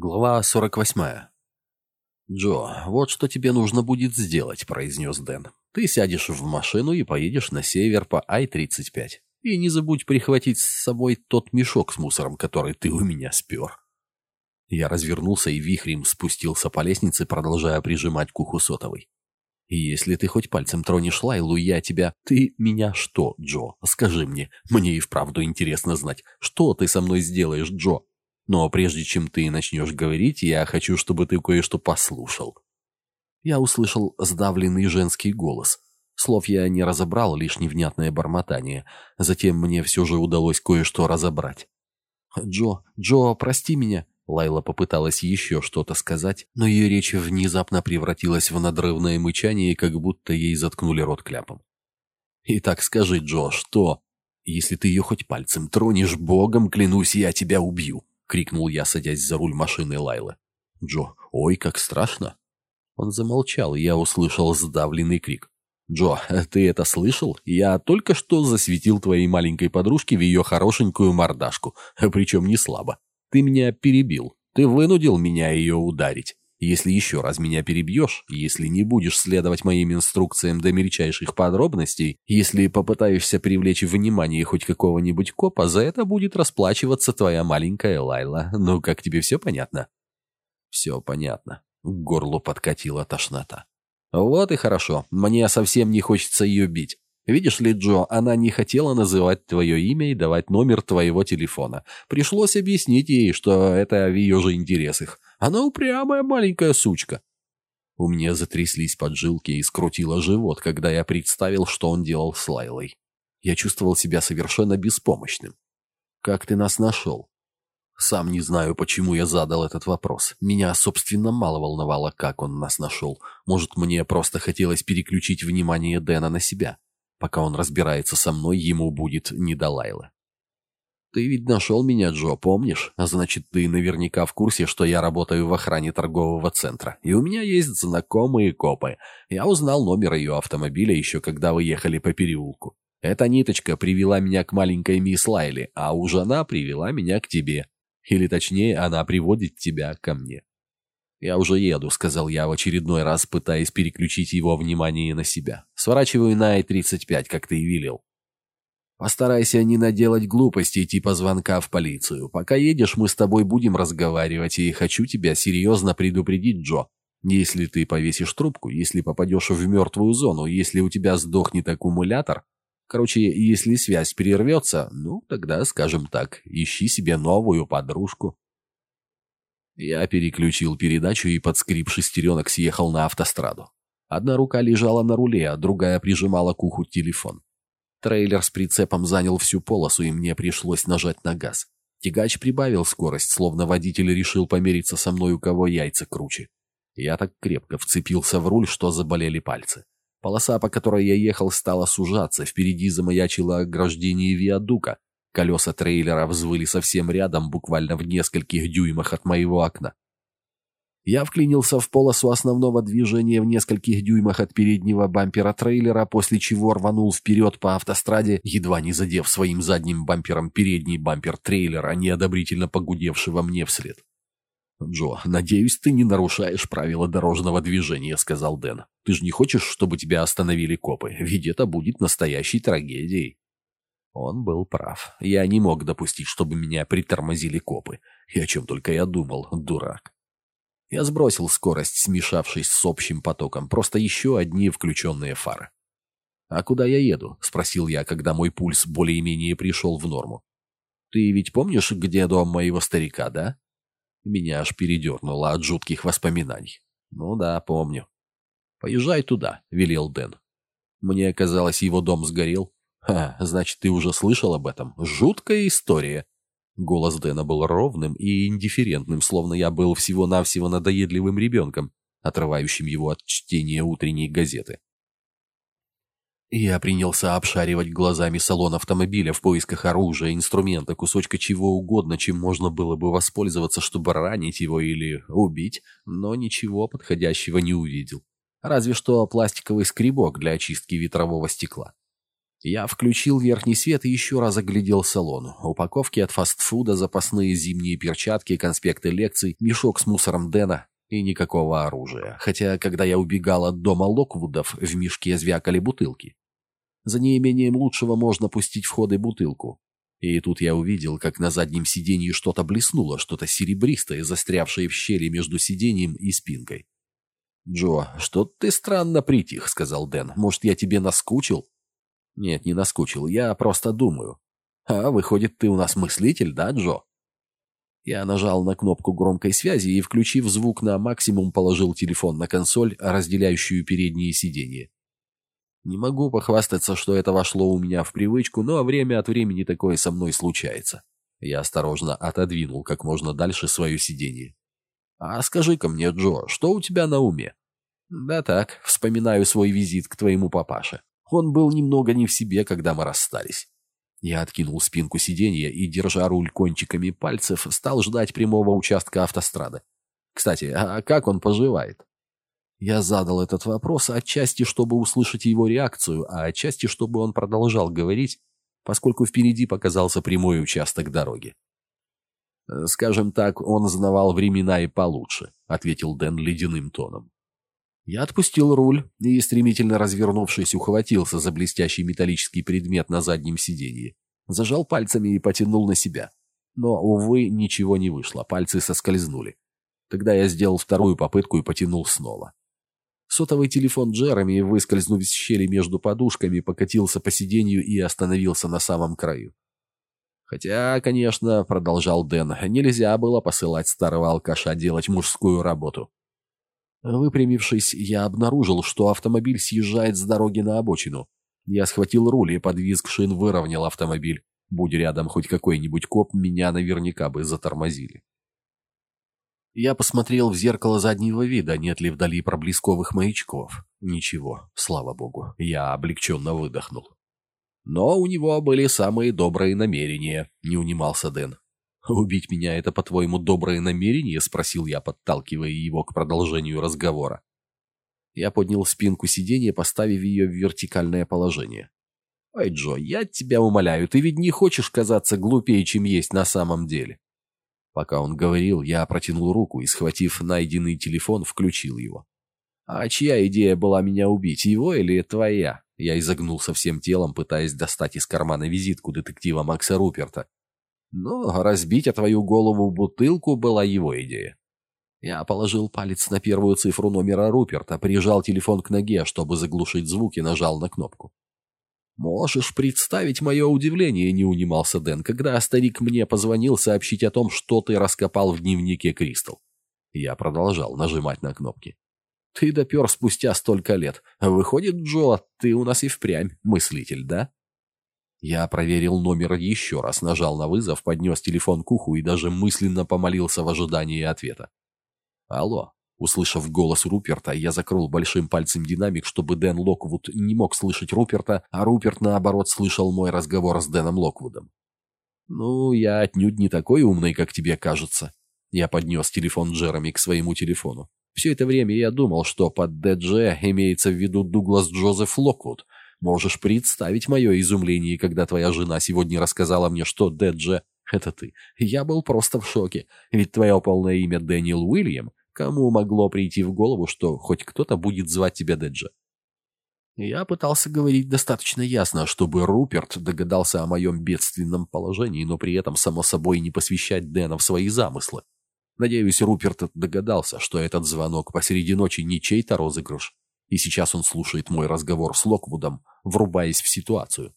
Глава 48. «Джо, вот что тебе нужно будет сделать», — произнес Дэн. «Ты сядешь в машину и поедешь на север по Ай-35. И не забудь прихватить с собой тот мешок с мусором, который ты у меня спер». Я развернулся и вихрем спустился по лестнице, продолжая прижимать к уху сотовой. «Если ты хоть пальцем тронешь Лайлу, я тебя... Ты меня что, Джо? Скажи мне. Мне и вправду интересно знать, что ты со мной сделаешь, Джо?» Но прежде чем ты начнешь говорить, я хочу, чтобы ты кое-что послушал». Я услышал сдавленный женский голос. Слов я не разобрал, лишь невнятное бормотание. Затем мне все же удалось кое-что разобрать. «Джо, Джо, прости меня!» Лайла попыталась еще что-то сказать, но ее речь внезапно превратилась в надрывное мычание, как будто ей заткнули рот кляпом. «Итак скажи, Джо, что? Если ты ее хоть пальцем тронешь, богом, клянусь, я тебя убью!» — крикнул я, садясь за руль машины Лайлы. «Джо, ой, как страшно!» Он замолчал, и я услышал сдавленный крик. «Джо, ты это слышал? Я только что засветил твоей маленькой подружке в ее хорошенькую мордашку, причем не слабо. Ты меня перебил, ты вынудил меня ее ударить. Если еще раз меня перебьешь, если не будешь следовать моим инструкциям до мельчайших подробностей, если попытаешься привлечь внимание хоть какого-нибудь копа, за это будет расплачиваться твоя маленькая Лайла. Ну, как тебе все понятно?» «Все понятно». К горлу подкатила тошнота. «Вот и хорошо. Мне совсем не хочется ее бить. Видишь ли, Джо, она не хотела называть твое имя и давать номер твоего телефона. Пришлось объяснить ей, что это в ее же интересах. Она упрямая маленькая сучка. У меня затряслись поджилки и скрутило живот, когда я представил, что он делал с Лайлой. Я чувствовал себя совершенно беспомощным. «Как ты нас нашел?» Сам не знаю, почему я задал этот вопрос. Меня, собственно, мало волновало, как он нас нашел. Может, мне просто хотелось переключить внимание Дэна на себя. Пока он разбирается со мной, ему будет не до Лайлы. «Ты ведь нашел меня, Джо, помнишь? А значит, ты наверняка в курсе, что я работаю в охране торгового центра. И у меня есть знакомые копы. Я узнал номер ее автомобиля еще когда вы ехали по переулку. Эта ниточка привела меня к маленькой мисс Лайли, а уж она привела меня к тебе. Или точнее, она приводит тебя ко мне. «Я уже еду», — сказал я в очередной раз, пытаясь переключить его внимание на себя. «Сворачиваю на Ай-35, как ты и велел». «Постарайся не наделать глупостей типа звонка в полицию. Пока едешь, мы с тобой будем разговаривать, и хочу тебя серьезно предупредить, Джо. Если ты повесишь трубку, если попадешь в мертвую зону, если у тебя сдохнет аккумулятор, короче, если связь перервется, ну, тогда, скажем так, ищи себе новую подружку». Я переключил передачу и под скрип шестеренок съехал на автостраду. Одна рука лежала на руле, а другая прижимала к уху телефон. Трейлер с прицепом занял всю полосу, и мне пришлось нажать на газ. Тягач прибавил скорость, словно водитель решил помериться со мной, у кого яйца круче. Я так крепко вцепился в руль, что заболели пальцы. Полоса, по которой я ехал, стала сужаться, впереди замаячило ограждение виадука, Колеса трейлера взвыли совсем рядом, буквально в нескольких дюймах от моего окна. Я вклинился в полосу основного движения в нескольких дюймах от переднего бампера трейлера, после чего рванул вперед по автостраде, едва не задев своим задним бампером передний бампер трейлера, неодобрительно погудевшего мне вслед. «Джо, надеюсь, ты не нарушаешь правила дорожного движения», — сказал Дэн. «Ты же не хочешь, чтобы тебя остановили копы? Ведь это будет настоящей трагедией». Он был прав. Я не мог допустить, чтобы меня притормозили копы. И о чем только я думал, дурак. Я сбросил скорость, смешавшись с общим потоком. Просто еще одни включенные фары. «А куда я еду?» — спросил я, когда мой пульс более-менее пришел в норму. «Ты ведь помнишь, где дом моего старика, да?» Меня аж передернуло от жутких воспоминаний. «Ну да, помню». «Поезжай туда», — велел Дэн. Мне казалось, его дом сгорел. «Ха, значит, ты уже слышал об этом? Жуткая история!» Голос Дэна был ровным и индифферентным, словно я был всего-навсего надоедливым ребенком, отрывающим его от чтения утренней газеты. Я принялся обшаривать глазами салон автомобиля в поисках оружия, инструмента, кусочка чего угодно, чем можно было бы воспользоваться, чтобы ранить его или убить, но ничего подходящего не увидел. Разве что пластиковый скребок для очистки ветрового стекла. Я включил верхний свет и еще раз оглядел салон. Упаковки от фастфуда, запасные зимние перчатки, конспекты лекций, мешок с мусором Дэна и никакого оружия. Хотя, когда я убегал от дома Локвудов, в мешке звякали бутылки. За неимением лучшего можно пустить в ход и бутылку. И тут я увидел, как на заднем сиденье что-то блеснуло, что-то серебристое, застрявшее в щели между сиденьем и спинкой. «Джо, что ты странно притих», — сказал Дэн. «Может, я тебе наскучил?» «Нет, не наскучил. Я просто думаю». «А, выходит, ты у нас мыслитель, да, Джо?» Я нажал на кнопку громкой связи и, включив звук на максимум, положил телефон на консоль, разделяющую передние сиденья. Не могу похвастаться, что это вошло у меня в привычку, но время от времени такое со мной случается. Я осторожно отодвинул как можно дальше свое сиденье. «А скажи-ка мне, Джо, что у тебя на уме?» «Да так, вспоминаю свой визит к твоему папаше. Он был немного не в себе, когда мы расстались. Я откинул спинку сиденья и, держа руль кончиками пальцев, стал ждать прямого участка автострады. Кстати, а как он поживает? Я задал этот вопрос отчасти, чтобы услышать его реакцию, а отчасти, чтобы он продолжал говорить, поскольку впереди показался прямой участок дороги. «Скажем так, он знавал времена и получше», — ответил Дэн ледяным тоном. Я отпустил руль и, стремительно развернувшись, ухватился за блестящий металлический предмет на заднем сиденье. Зажал пальцами и потянул на себя. Но, увы, ничего не вышло, пальцы соскользнули. Тогда я сделал вторую попытку и потянул снова. Сотовый телефон Джереми, выскользнув из щели между подушками, покатился по сиденью и остановился на самом краю. Хотя, конечно, продолжал Дэн, нельзя было посылать старого алкаша делать мужскую работу. Выпрямившись, я обнаружил, что автомобиль съезжает с дороги на обочину. Я схватил руль и под визг шин выровнял автомобиль. Будь рядом хоть какой-нибудь коп, меня наверняка бы затормозили. Я посмотрел в зеркало заднего вида, нет ли вдали проблесковых маячков. Ничего, слава богу, я облегченно выдохнул. Но у него были самые добрые намерения, не унимался Дэн. «Убить меня — это, по-твоему, доброе намерение?» — спросил я, подталкивая его к продолжению разговора. Я поднял спинку сиденья, поставив ее в вертикальное положение. «Ой, Джо, я тебя умоляю, ты ведь не хочешь казаться глупее, чем есть на самом деле?» Пока он говорил, я протянул руку и, схватив найденный телефон, включил его. «А чья идея была меня убить, его или твоя?» Я изогнулся всем телом, пытаясь достать из кармана визитку детектива Макса Руперта, но разбить о твою голову бутылку была его идея. Я положил палец на первую цифру номера Руперта, прижал телефон к ноге, чтобы заглушить звук и нажал на кнопку. «Можешь представить мое удивление», — не унимался Дэн, когда старик мне позвонил сообщить о том, что ты раскопал в дневнике Кристал. Я продолжал нажимать на кнопки. «Ты допер спустя столько лет. Выходит, Джо, ты у нас и впрямь мыслитель, да?» Я проверил номер еще раз, нажал на вызов, поднес телефон к уху и даже мысленно помолился в ожидании ответа. «Алло». Услышав голос Руперта, я закрыл большим пальцем динамик, чтобы Дэн Локвуд не мог слышать Руперта, а Руперт, наоборот, слышал мой разговор с Дэном Локвудом. «Ну, я отнюдь не такой умный, как тебе кажется». Я поднес телефон Джереми к своему телефону. Все это время я думал, что под ДДЖ имеется в виду Дуглас Джозеф Локвуд — Можешь представить мое изумление, когда твоя жена сегодня рассказала мне, что Дэджи — это ты. Я был просто в шоке, ведь твое полное имя Дэниел Уильям. Кому могло прийти в голову, что хоть кто-то будет звать тебя Дэджи? Я пытался говорить достаточно ясно, чтобы Руперт догадался о моем бедственном положении, но при этом, само собой, не посвящать Дэна в свои замыслы. Надеюсь, Руперт догадался, что этот звонок посреди ночи не чей-то розыгрыш. И сейчас он слушает мой разговор с Локвудом, врубаясь в ситуацию.